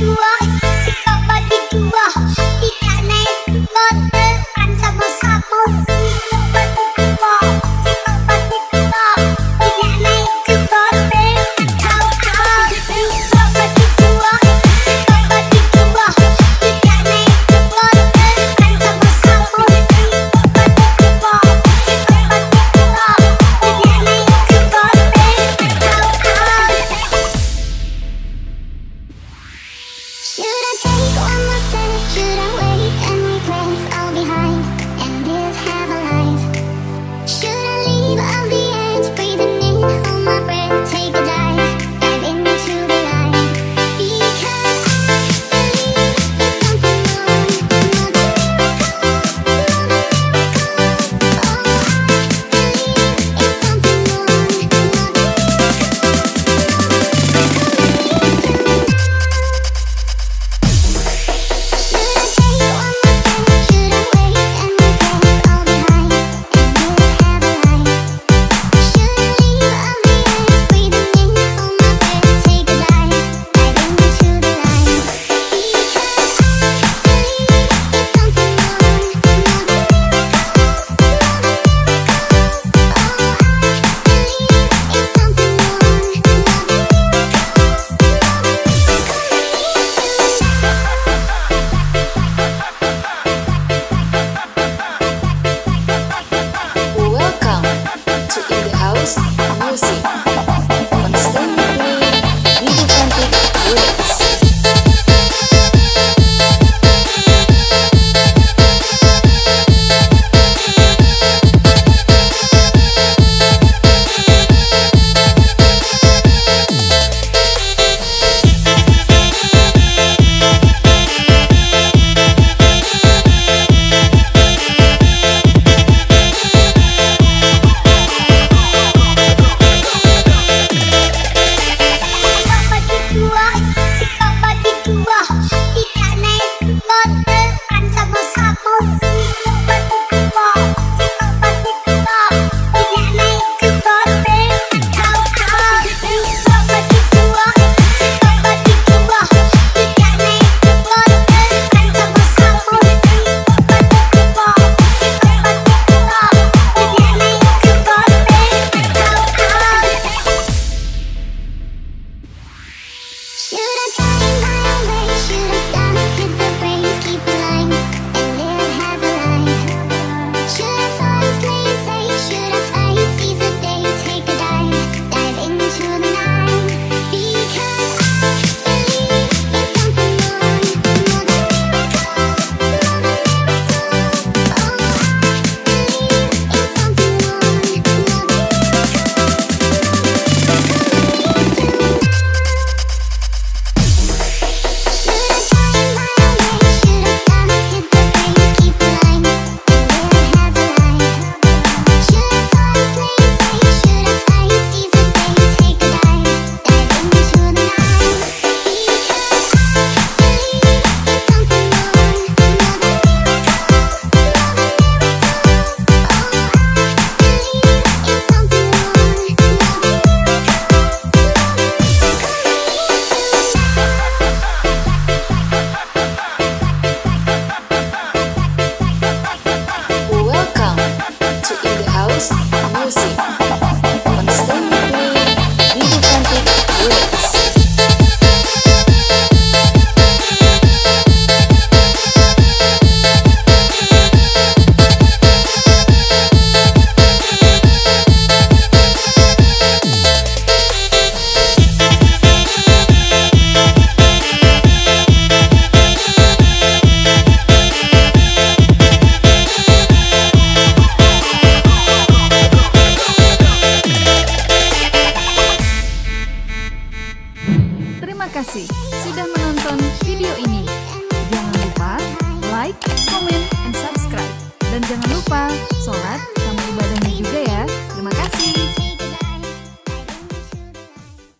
you are kasih sudah menonton video ini. Jangan lupa like,